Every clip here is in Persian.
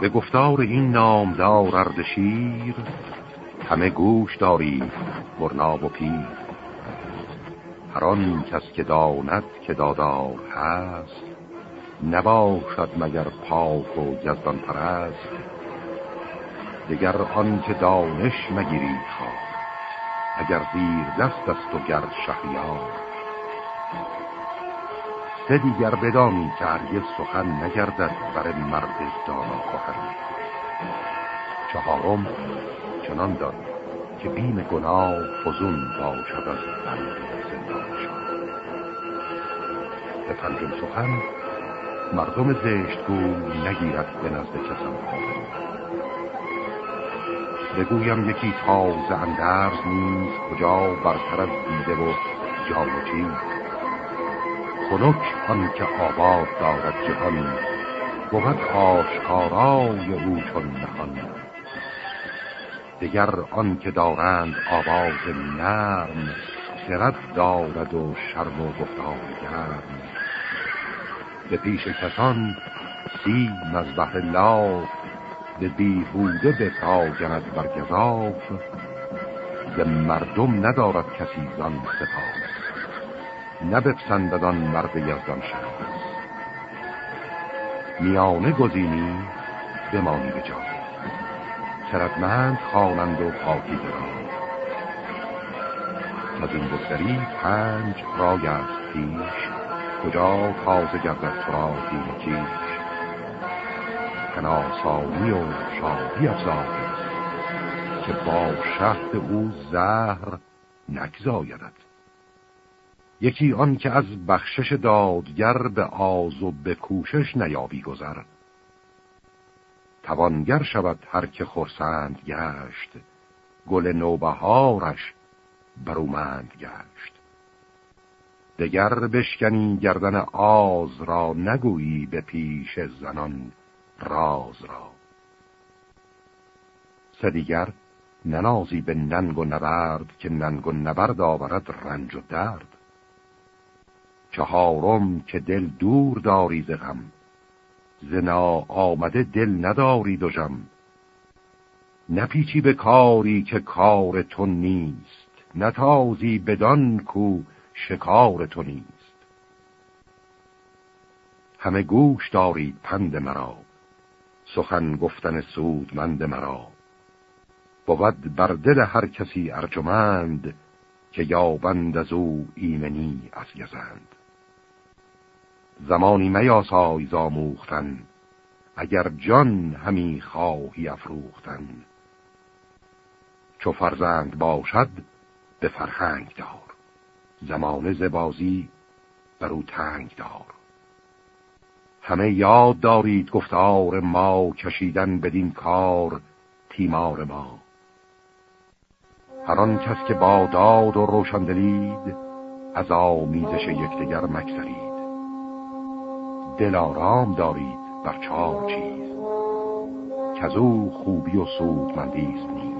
به گفتار این نامدار اردشیر همه گوش داری برناب و پیر. هر آن کس که داند که دادار هست نباشد مگر پاک و یزدان پرست. دگر آن که دانش مگیری خواه اگر زیر دست است و گر شهریار. سه دیگر بدانی که هرگز سخن نگردد بر مرد دانا کهن چهارم چنان داد که بیم گناه فزون باشد از بند زندانشان به پنجم سخن مردم زشتگوی نگیرد به نزد کسم بگویم یکی تازه اندرز نیز کجا برتر از دیده و چیز خنک آن که آباد دارد جهان بود آشکارای او چون نهان. دگر آن که دارند آواز نرم خرد دارد و شرم و گفتار گرم. به پیش کسان سیم از بحر لاف به بیهوده به پاگند بر گذاف به مردم ندارد کسی زان سپاس نبپسنددان مرد یزدان شد میانه گزینی بمانی به جای. خردمند خوانند و پاکی دران از این گستری پنج رای است پیش. کجا تازه گردد تو را کیش؟ کناسانی و شادی افزاید که با شهد او زهر نگذایدد یکی آن که از بخشش دادگر به آز و به کوشش نیابی گذر. توانگر شود هر که خورسند گشت گل نوبهارش برومند گشت. دگر بشکنی گردن آز را نگویی به پیش زنان راز را. سدیگر ننازی به ننگ و نبرد که ننگ و نبرد آورد رنج و درد. چهارم که دل دور داری ز غم. زنا آمده دل نداری دوژم نپیچی به کاری که کار تو نیست. نتازی بدان کو شکار تو نیست. همه گوش دارید پند مرا. سخن گفتن سودمند مرا. بود بر دل هر کسی ارجمند که یابند از او ایمنی از گزند. زمانی میاسای زاموختن اگر جان همی خواهی افروختن. چو فرزند باشد به فرهنگ دار زمانه زبازی بر او تنگ دار. همه یاد دارید گفتار ما کشیدن بدین کار تیمار ما. هر کس که با داد و روشندلید از آمیزش یکدیگر مکسرید دلارام دارید بر چهار چیز که از او خوبی و سودمندیست نیز.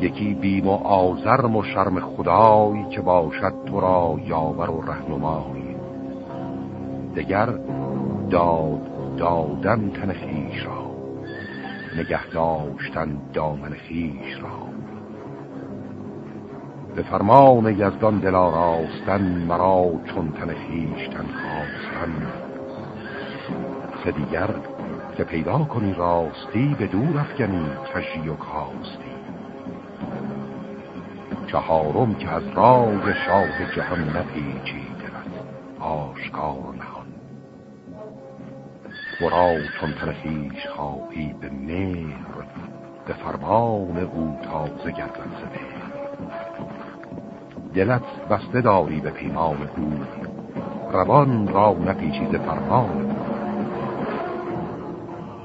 یکی بیم و آزرم و شرم خدای که باشد تو را یاور و رهنمای. دگر داد دادن تن خیش را نگه داشتن دامن خیش را. به فرمان یزدان دل آراستن مرا چون تن خیشتن خواستن. دیگر که پیدا کنی راستی به دور افگنی کشی و کاستی. چهارم که از رای شاه جهان نپیچی دلت آشکار نهان. ورا چون تن خیش خواهی به مهر به فرمان او تازه گردن زده. دلت بسته داری به پیمان او. روان را نپیچیده فرمان.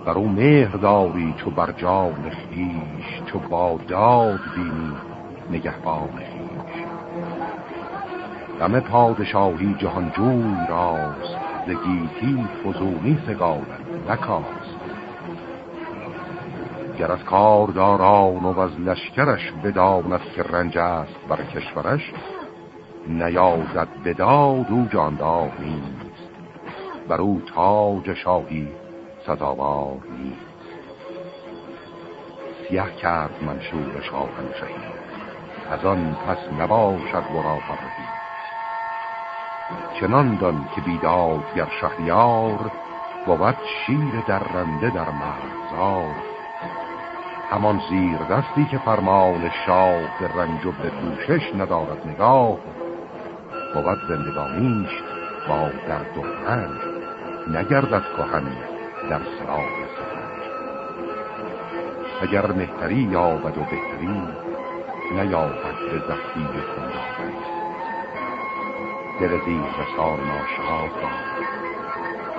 بر او مهر داری چو بر جان خیش چو با داد بینی نگهبان خیش دم پادشاهی جهانجوی راست زگیتی فزونی سگالت نکاست. گر از کارداران و از لشکرش بداند که رنج است بر کشورش نیازد بداد او جاندار نیست. بر او تاج شاهی سزاوار نیست. سیه کرد منشور شاهن شهید از آن پس نباشد ورا فرهی چنان دان که بیداد گر شهریار بود شیر درنده در مرزار همان زیر دستی که فرمان شاه به رنج و به پوشش ندارد نگاه بود زندگانیش با درد و رنج نگردد کهن در سراغ سفنج. اگر مهتری یابد و بهتری نیابد به زخمی کنداوری دل زیر رسان ناشاد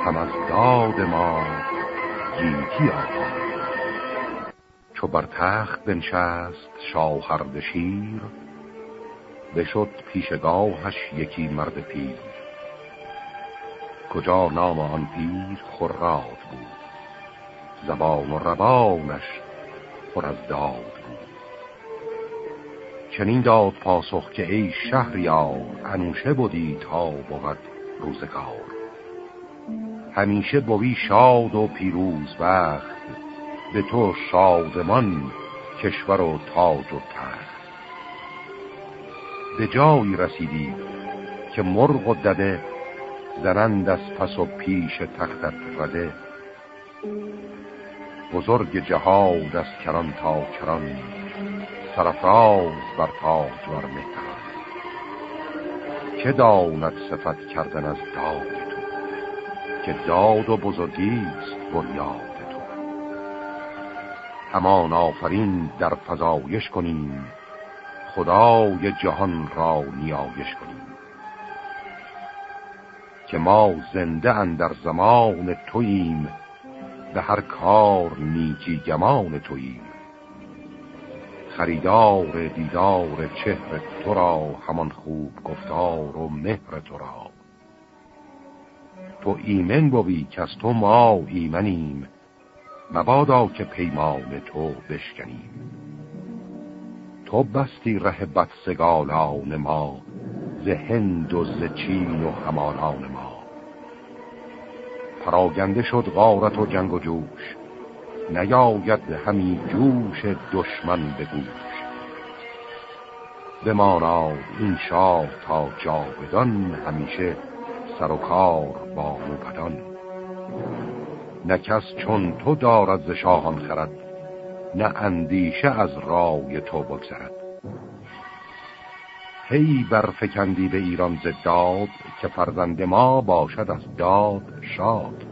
هم از داد ما گیتی آقا چو بر تخت بنشست شاهرد شیر بشد پیشگاهش یکی مرد پیر. کجا نام آن پیر؟ خراد بود. زبان و روانش پر از داد بود. چنین داد پاسخ که ای شهریار انوشه بودی تا بود روزگار. همیشه بوی شاد و پیروز وقت به تو شادمان کشور و تاج و تخت به جایی رسیدی که مرغ و دده زنند از پس و پیش تختت رده. بزرگ جهاد از کران تا کران سرفراز بر تاج ور مهتران که داند صفت کردن از داد تو؟ که داد و بزرگیست بنیاد. همان آفرین در فضایش کنیم. خدای جهان را نیایش کنیم. که ما زنده اندر زمان توییم به هر کار نیکی گمان توییم. خریدار دیدار چهر تو را همان خوب گفتار و مهر تو را. تو ایمن بوی که از تو ما ایمنیم. مبادا که پیمان تو بشکنیم. تو بستی ره بدسگالان ما ز هند و ز چین و همانان ما. پراگنده شد غارت و جنگ و جوش نیاید همی جوش دشمن به گوش. بماناد این شاه تا جاودان همیشه سر و کار با موبدان نه کس چون تو دارد ز شاهان خرد نه اندیشه از رای تو بگذرد. هی برفکندی به ایران زداد که فرزند ما باشد از داد شاد.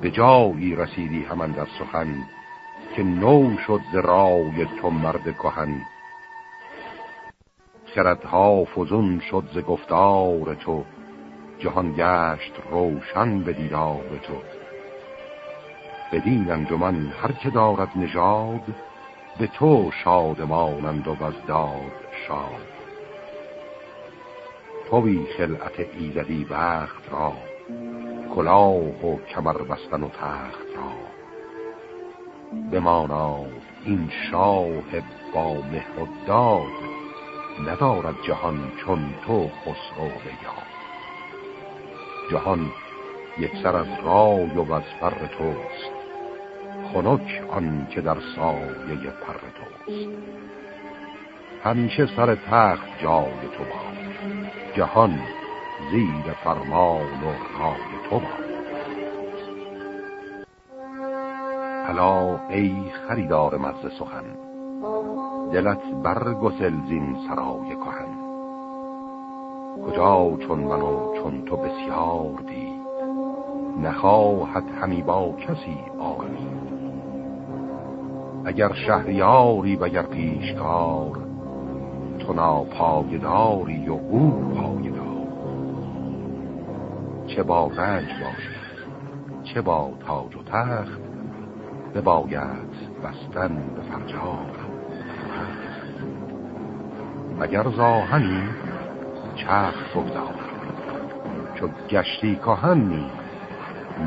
به جایی رسیدی همان در سخن که نو شد ز رای تو مرد کهن. خردها فزون شد ز گفتار تو جهان گشت روشن به دیدار تو. بدین انجمن هر که دارد نژاد به تو شادمانند و بزداد شاد. توی خلعت ایزدی وقت را کلاه و کمر بستن و تخت را. بماناد این شاه با مهر و داد ندارد جهان چون تو خسرو بگاد جهان یک سر از رای و از فر توست. خنک آن که در سایه پر توست. همیشه سر تخت جای تو باش جهان زیر فرمان و رای تو باش حالا ای خریدار مرز سخن. دلت برگسل زین سرای کهن. کجا چون من و چون تو بسیار دید؟ نخواهد همی با کسی آرمید اگر شهریاری و اگر پیشکار تو ناپایداری و او پایدار. چه با رنج باشی چه با تاج و تخت بباید بستن به فرجار اگر زاهنی چرخ بگذار چو گشتی کهنی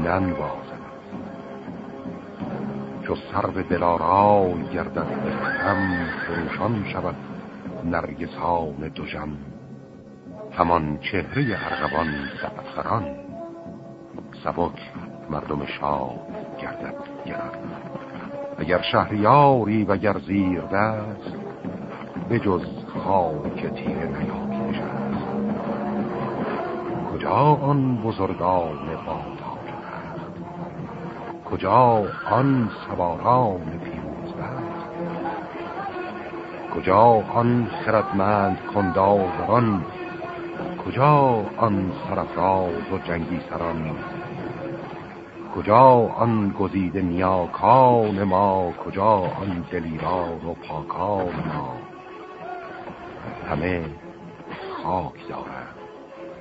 ننواز چو سر به دلارای گردد به خم فروشان شود نرگسان جم همان چهره ارغوان سبخران سبک مردم شاه گردد گرد اگر شهریاری و گر زیر دست به جز خاک تیره نیابی نشست کجا آن بزرگان با کجا آن سواران پیروز کجا آن خردمند کندازران؟ کجا آن سرفراز و جنگی سران کجا آن گزیده نیاکان ما؟ کجا آن دلیران و پاکان ما؟ همه خاک دارند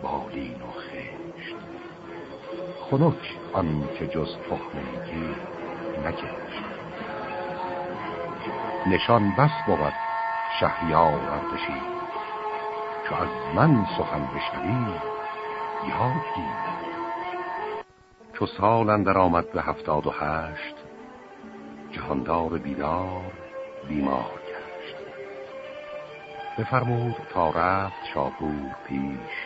بالین و خنک آن که جز تخمگی نگشت نشان بس بود شهریار اردشی چو از من سخن بشنوی یاد چو سال اندر آمد به هفتاد و هشت جهاندار بیدار بیمار گشت. بفرمود تا رفت شاپور پیش.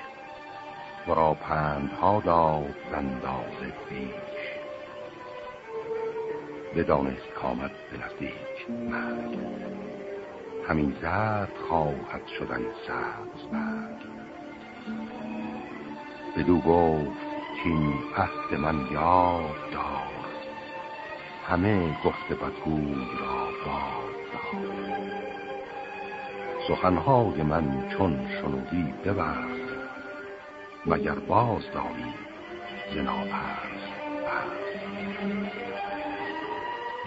ورا پندها داد اندازه پیش. بدانست کامد به نزدیک مرگ. همین زرد خواهد شدن سبز برگ بدو گفت کین عهد من یاد دار. همه گفته بدگوی را باد دار. سخنهای من چون شنودی ببرد مگر باز داری زنابرز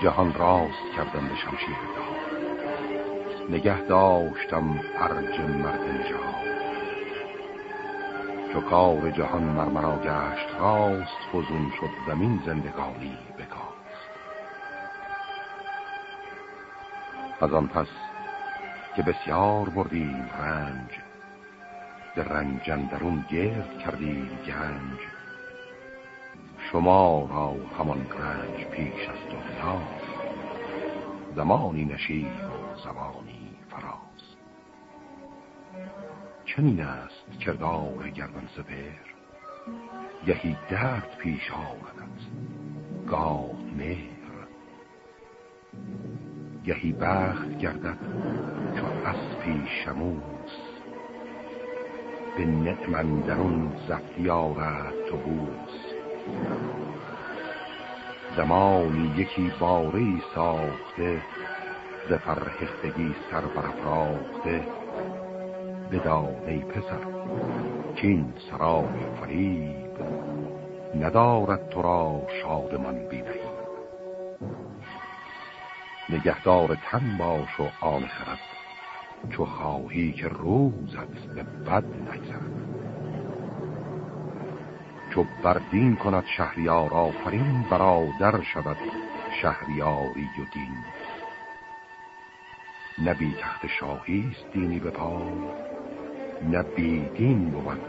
جهان راست کردم به شمشیر دار. نگه داشتم ارج مرد نجات. چو کار جهان مرمرا گشت راست فزون شد زمین زندگانی بکاست از آن پس که بسیار بردیم رنج در رنجندرون گرد کردیم گنج. شما را همان رنج پیش از دنیا. زمانی نشید و زمانی فراز. چنین است کردار گردن سپر یهی درد پیش آمدت. گاه مهر. یهی بخت گردد چو اسپی شموس به نعمن درون زفتی آرد تو بوس زمانی یکی باری ساخته ز فرهختگی سر برافراخته. ای پسر کین سرای فریب ندارد تو را شادمان بینهی نگهدار تن باش و آن خرد. چو خواهی که روزت به بد نگذرد. چو بردین کند شهریار آفرین برادر شود شهریاری و دین. نبی تخت شاهیست دینی به پای نه دین بود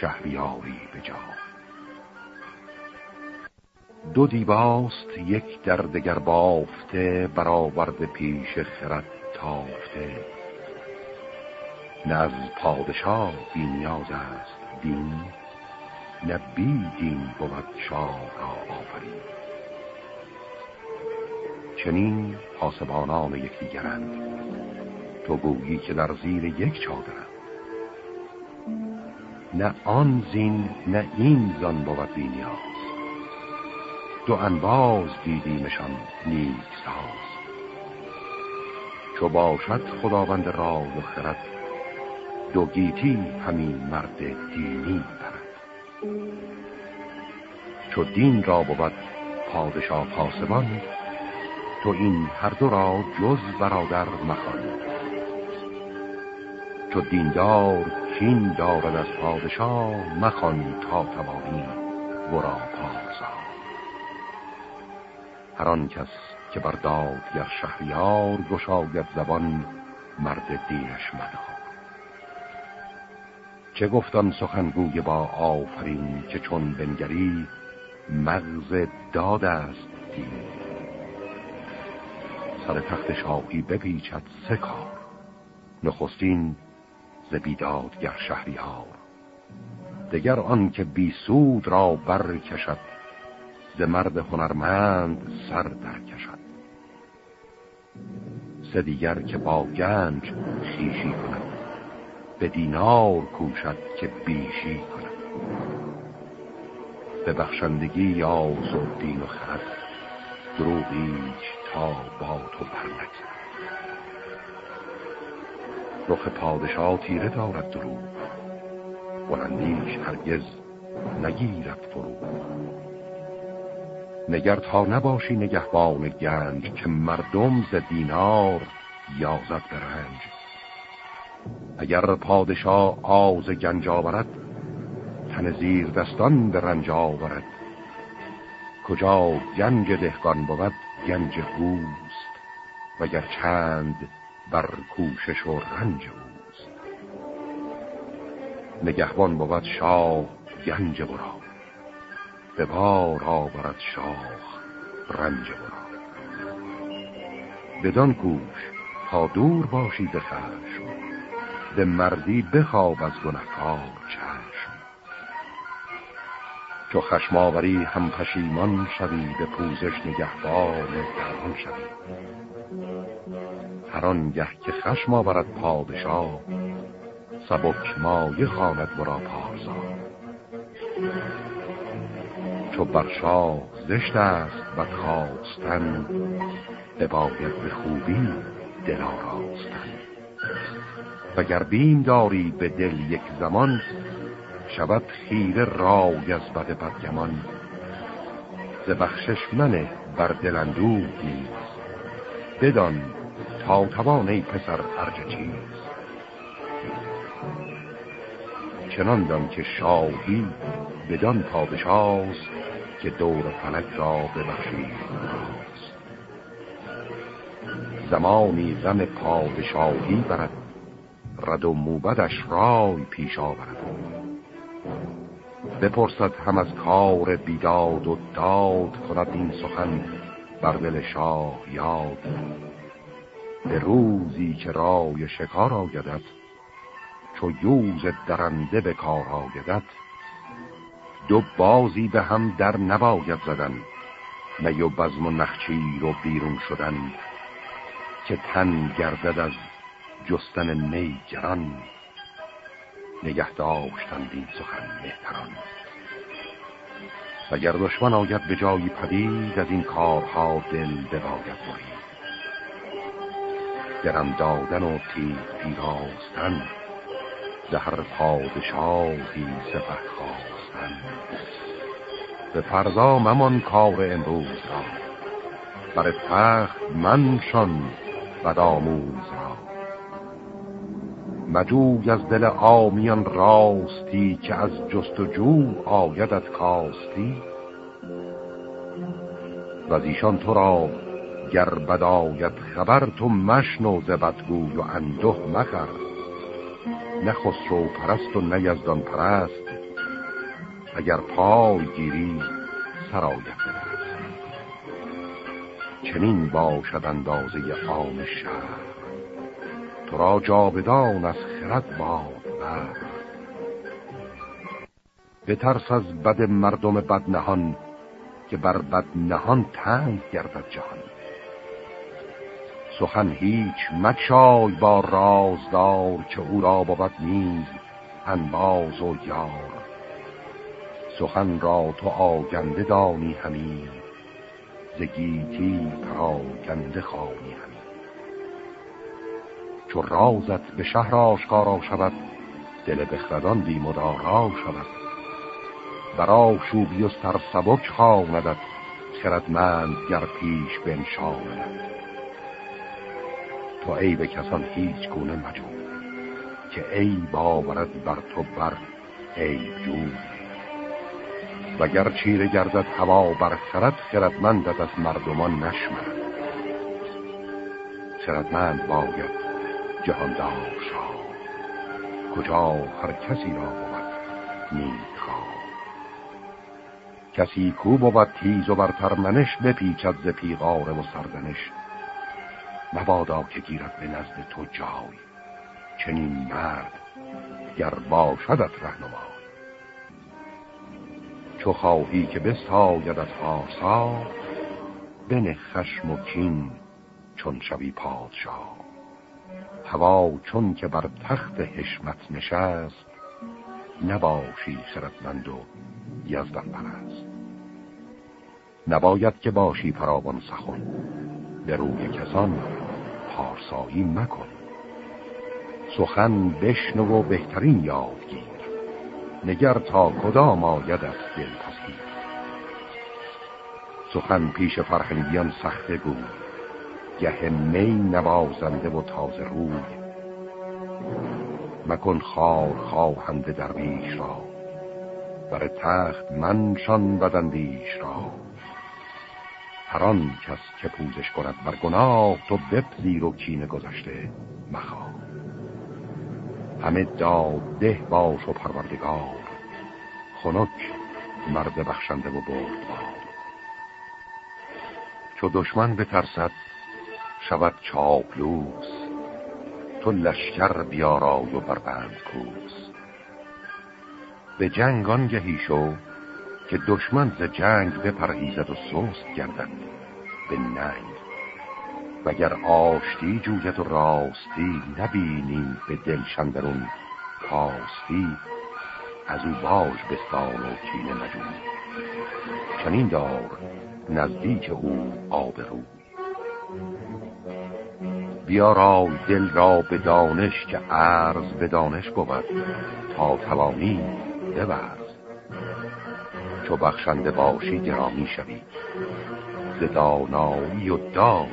شهریاری به جا. دو دیباست یک در دگر بافته برآورده پیش خرد تافته. نه از پادشاه بی نیاز است دین نه بی دین بود شاه را آفرین. چنین پاسبانان یکدیگرند تو گویی که در زیر یک چادرند نه آن زین نه این زان بود بی نیاز. دو انباز دیدیمشان نیک ساز چو باشد خداوند راز و خرد دو گیتی همین مرد دینی برد. چو دین را بود پادشاه پاسبان تو این هر دو را جز برادر مخوان. چو دیندار کین دارد از پادشاه مخوان تا توانی ورا پارسا. هر آن کس که بر گر شهریار گشاید زبان مرد دینش مدار. چه گفتم سخنگوی با آفرین که چون بنگری مغز داد است دین. سر تخت شاهی بپیچد سه کار نخستین ز بیدادگر شهریار. دگر آن که بی سود را برکشد ز مرد هنرمند سر در کشد سه دیگر که با گنج خیشی کند. به دینار کوشد که بیشی کند. به بخشندگی یا دین و خرد تا با تو برنکسد رخ پادشاه تیره دارد دروغ. بلندیش هرگز نگیرد فرو نگر تا نباشی نگهبان گنج که مردم ز دینار یازد به رنج اگر پادشاه آز گنج آورد تن زیر دستان به رنج آورد. کجا گنج دهقان بود گنج اوست وگر چند بر کوشش و رنج اوست. نگهبان بود شاه گنج برا به بار آورد شاه رنج برا بدان کوش تا دور باشی به خشم. به مردی بخواب از گنهکار چشم. چو خشماوری هم پشیمان شوی به پوزش نگهبان درمان شوی. هر آنگه که خشم آورد پادشاه سبک مایه خواند برا پارسا. چو بر شاه زشت است و خواستن بباید به خوبی دل آراستن وگر بیم داری به دل یک زمان شود خیره رای از بد بدگمان. ز بخشش منه بر دلندو نیز. بدان تا توان پسر ارج چیز. چنان دان که شاهی بدان پادشاست که دور فلک را ببخشید. زمانی غم پادشاهی برد رد و موبدش رای پیش آورد. بپرسد هم از کار بیداد و داد کند این سخن بر دل شاه یاد. به روزی که رای شکار آگدد چو یوز درنده به کار آگدد دو بازی به هم در نباید زدن می و بزم و نخچیر و بیرون شدن که تن گردد از جستن می گران نگه داشتن دین سخن مهتران. وگر دشمن آید به جایی پدید از این کارها دل بباید برید. درم دادن و تیغ پیراستن زهر پادشاهی سپه خواستن. به فرضا ممان کار امروز را بر تخت منشان بدآموز را. مجوی از دل آمیان راستی که از جستجو آیدت کاستی؟ و از ایشان تو را گر بدایت خبر تو مشنو ز بدگوی و انده مخر. نه خسرو پرست و نه یزدان پرست. اگر پای گیری سرایت چنین باشد اندازه آن شهر. تو را جاودان از خرد باد به ترس از بد مردم بد نهان که بر بد نهان تنگ گردد جهان. سخن هیچ مکشای با رازدار که او را بود نیز انباز و یار. سخن را تو آگنده دانی همین زگیتی پراگنده خواهی همین چو رازت به شهر آشکارا شود دل بخردان بی مدارا شود. برا شوبی و سر سبک خواندد خردمند گر پیش بنشاند تو ای به کسان هیچ گونه مجو که ای باورد بر تو بر ای جو. وگر چیره گردد هوا بر خرد خردمندت از مردمان نشمد خردمند باید جهاندار شاه کجا هر کسی را بود نیک کسی کو بود تیز و برتر منش بپیچد ز پیغاره و سردنش. مبادا که گیرد به نزد تو جای. چنین مرد گر باشدت رهنما چو خواهی که بستاید از پارسا بن خشم و کین چون شوی پادشاه هوا چون که بر تخت حشمت نشست نباشی خردمند و یزدن پرست. نباید که باشی فراوان سخن به روی کسان پارسایی مکن. سخن بشنو و بهترین یادگیر نگر تا کدام آید از دل پسگیر سخن پیش فرهنگیان سخته گو گه می نوازنده و تازه روی. مکن خار خواهنده درویش را. بر تخت منشان بدندیش را. هران کس که پوزش کند بر گناه تو بپذیر و کینه گذشته مخواه. همه داد ده باش و پروردگار. خنک مرد بخشنده و برد باد چو دشمن بترسد شود چاپلوس تو لشکر بیارای و بربند کوس. به جنگ آنگهی شو که دشمن ز جنگ بپرهیزد و سست گردد به ننگ. وگر آشتی جوید و راستی نبینی به دل شندرون کاستی از او باج بستان و کینه مجون. چنین دار نزدیک او آبرو. بیارای دل را به دانش که عرض به دانش بود. تا توانی ببرز. چو بخشنده باشی گرامی شوی. ز دانایی و داد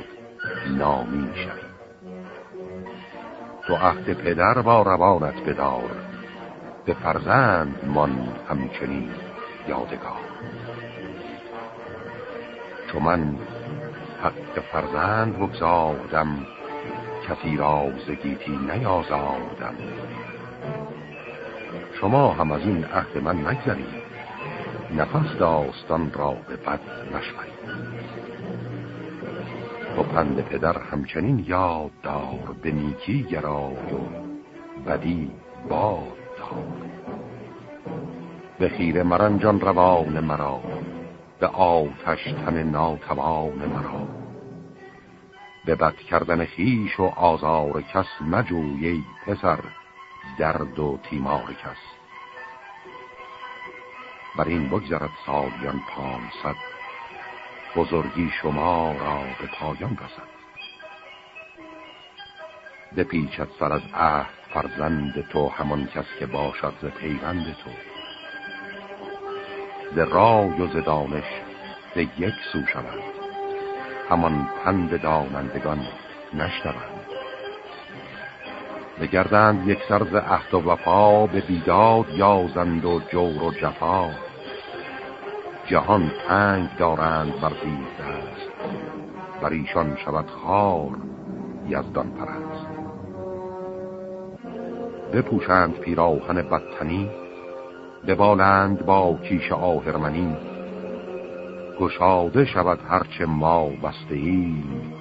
نامی شوی. تو عهد پدر با روانت بدار. به فرزند من همچنین یادگار. چو من حق فرزند بگذاردم کسی را زگیتی نیازاردم شما هم از این عهد من نگذرید. نفس داستان را به بد نشمرید. تو پند پدر همچنین یاد دار به نیکی گرای و بدی باد دار به خیر مرنجان روان مرا به آتش تن ناتوان مرا. به بد کردن خیش و آزار کس مجویی پسر درد و تیمار کس. بر این بگذرد سالیان پانصد بزرگی شما را به پایان رسد. بپیچد سر از عهد فرزند تو همان کس که باشد ز پیوند تو. ز رای و ز دانش به یک سو شود. همان پند دانندگان نشنوند. بگردند یک سرز عهد و وفا به بیداد یازند و جور و جفا. جهان تنگ دارند بر دست بر ایشان شود خار یزدان پرست. بپوشند پیراهن بدتنی ببالند با کیش آهرمنی. گشاده شود هرچه ما بسته ایم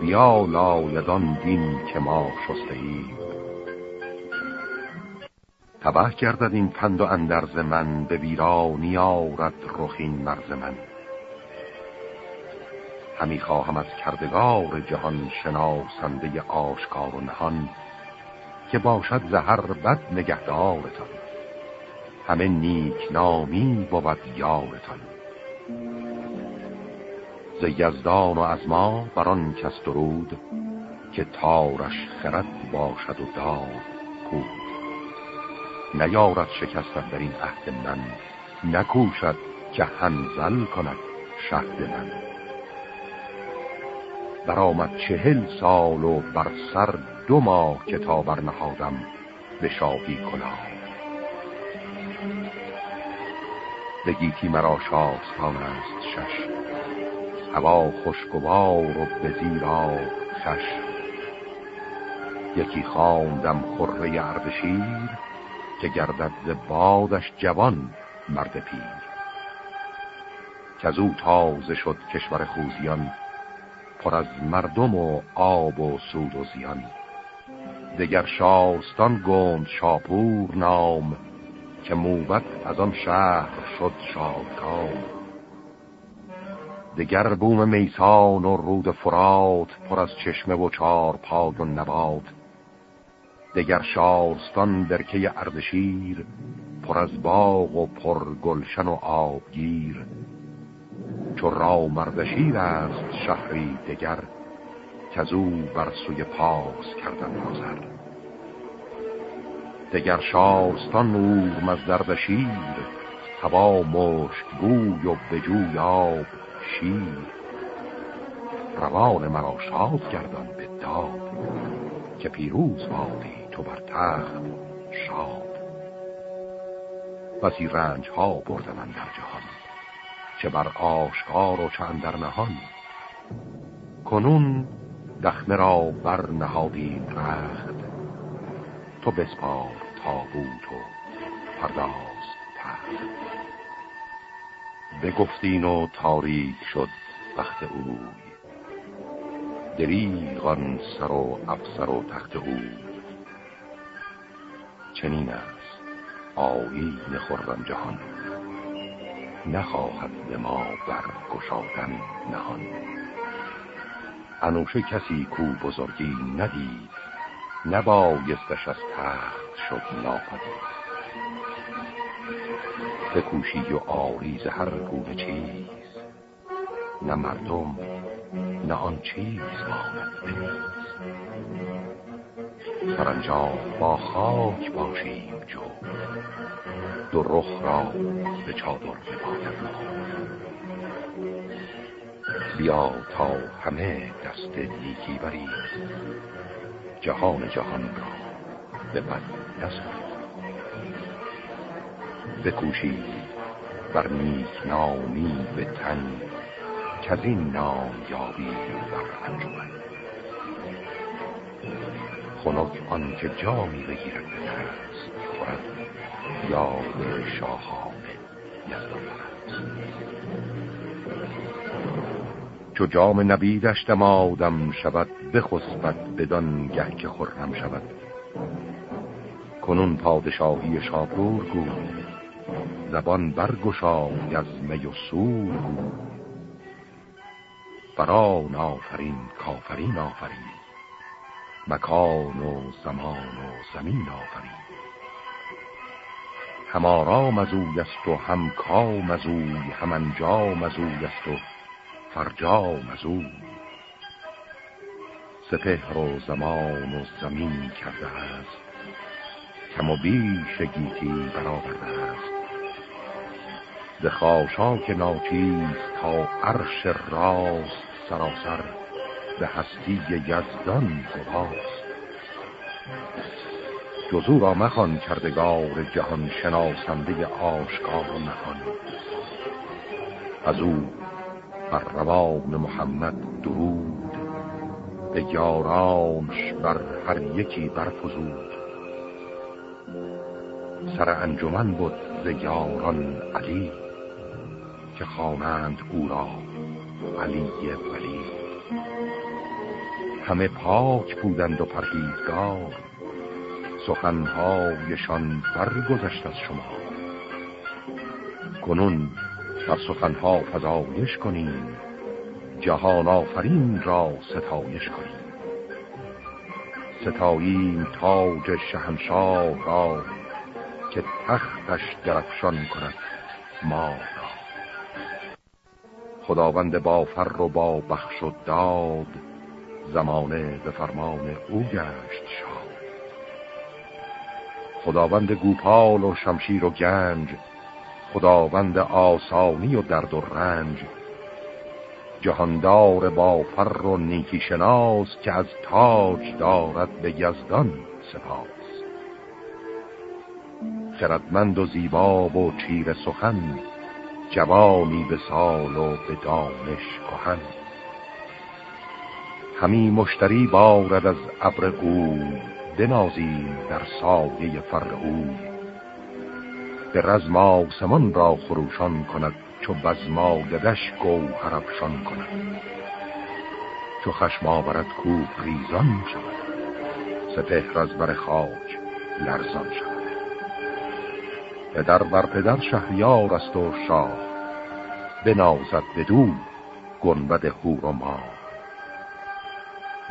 بیا لایدان دین که ما شسته ایم تبه گردد این پند و اندرز من به ویرانی آرد رخین مرز من. همی خواهم از کردگار جهان شناسنده آشکار و نهان که باشد زهر بد نگهدارتان. همه نیک نامی بود یارتان. ز یزدان و از ما بران کس درود که تارش خرد باشد و داد کود. نیارد شکستن در این عهد من نکوشد که هنزل کند شهد من. برآمد چهل سال و بر سر دو ماه که تا برنهادم به شاهی کنم بگیتی مرا شاستان است شش. هوا خوشگوار و به زیرا خش یکی خواندم خره اردشیر که گردد ز بادش جوان مرد پیر. که از او تازه شد کشور خوزیان پر از مردم و آب و سود و زیان. دگر شاستان گند شاپور نام که موبت از آن شهر شد شادکام. دگر بوم میسان و رود فرات پر از چشمه و چار پاد و نبات. دگر شارستان برکه اردشیر پر از باغ و پر گلشن و آبگیر. چو را مردشیر است شهری دگر که او بر سوی پاس کردن گذر دگر شارستان او مزدردشیر هوا مشک بوی و بجوی آب شیر. روان مرا شاد گردان به داد که پیروز بادی تو بر تخت شاد. بسی رنج ها برده من در جهان چه بر آشکار و چند در نهان. کنون دخمه را بر نهادیم رخت تو بسپار تابوت و پرداز تخت. بگفتین و تاریک شد وقت اوی. دریغان سر و افسر و تخت اوی. چنین است آیین خرم جهان. نخواهد به ما بر گشادن نهان. انوشه کسی کو بزرگی ندید. نبایستش از تخت شد ناپدید. بکوشی و آریز هر گونه چیز. نه مردم نه آن چیز ماند بنیز سرانجام با خاک باشیم جو. دو رخ را به چادر بباید بیا تا همه دست نیکی بریم. جهان جهان را به بد نسپاریم بکوشید بر نیک نامی به تن که این نام یابی بر انجمن. خنک آن که جامی بگیرد به ترس خورد یاد شاهان یزدان چو جام نبیدش دمادم شود بخسبت بدان گه که خرم شود. کنون پادشاهی شاپور گوی زبان برگشای از می و سور فران آفرین کافرین آفرین. مکان و زمان و زمین آفرین. هم آرام از است و هم کام از اوی هم انجام از است و فرجام از اوی. سپهر و زمان و زمین کرده است کم و بیش گیتی برآورده است. ز خاشاک ناچیز تا عرش راست سراسر به هستی یزدان گواست. جزو را مخوان کردگار جهان شناسنده آشکار و نهان از او بر روان محمد درود به یارانش بر هر یکی برفزود. سر انجمن بود ز یاران علی. که خوانند او را علی ولی. همه پاک بودند و پرهیزگار. سخنهایشان برگذشت از شما. کنون در سخنها فضایش کنیم. جهان آفرین را ستایش کنیم. ستاییم تاج شهنشاه را که تختش درفشان کند ما. خداوند با فر و با بخش و داد زمانه به فرمان او گشت شاد. خداوند گوپال و شمشیر و گنج خداوند آسانی و درد و رنج. جهاندار با فر و نیکی شناس که از تاج دارد به یزدان سپاس. خردمند و زیبا و چیر سخن جوانی به سال و به دانش کهن. همی مشتری بارد از ابر او بنازیم در سایه فر او به رزم آسمان را خروشان کند چو بزمایدش گوهر افشان کند. چو خشم آورد کوه ریزان شود. سپهر از بر خاک لرزان شود. پدر بر پدر شهریار است و شاه. بنازد بدو گنبد هور و ما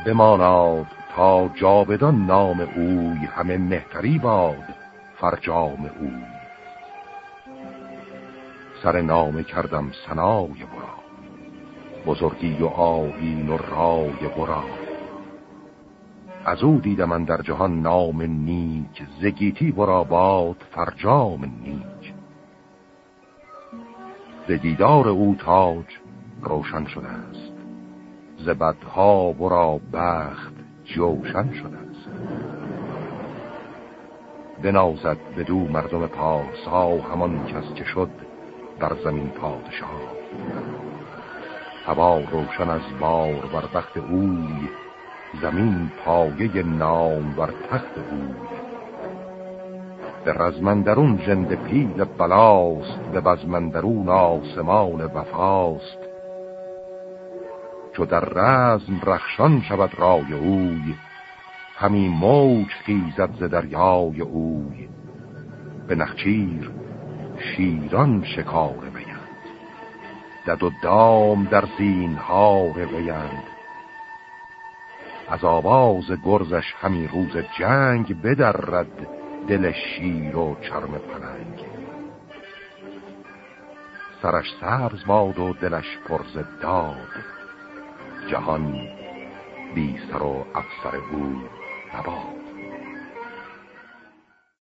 بماناد تا جاودان نام اوی همه مهتری باد فرجام اوی. سر نامه کردم سنای برا. بزرگی و آهین و رای برا. از او دیدم من در جهان نام نیک زگیتی برا باد فرجام نیک. ز دیدار او تاج روشن شده است ز بدها برا بخت جوشن شده است. بنازد دو مردم پارسا همان کس که شد در زمین پادشاه. هوا روشن از بار بر بخت اوی زمین پایه نام بر تخت اوی به رزمندرون جند پیل بلاست به بزمندرون آسمان وفاست. چو در رزم رخشان شود رای اوی همی موج خیزد ز دریای اوی. به نخچیر شیران شکار ویند دد و دام در زینهار ویند. از آواز گرزش همی روز جنگ بدرد دل شیر و چرم پلنگ. سرش سرز باد و دلش پرز داد. جهان بی سر و افسر او نباد.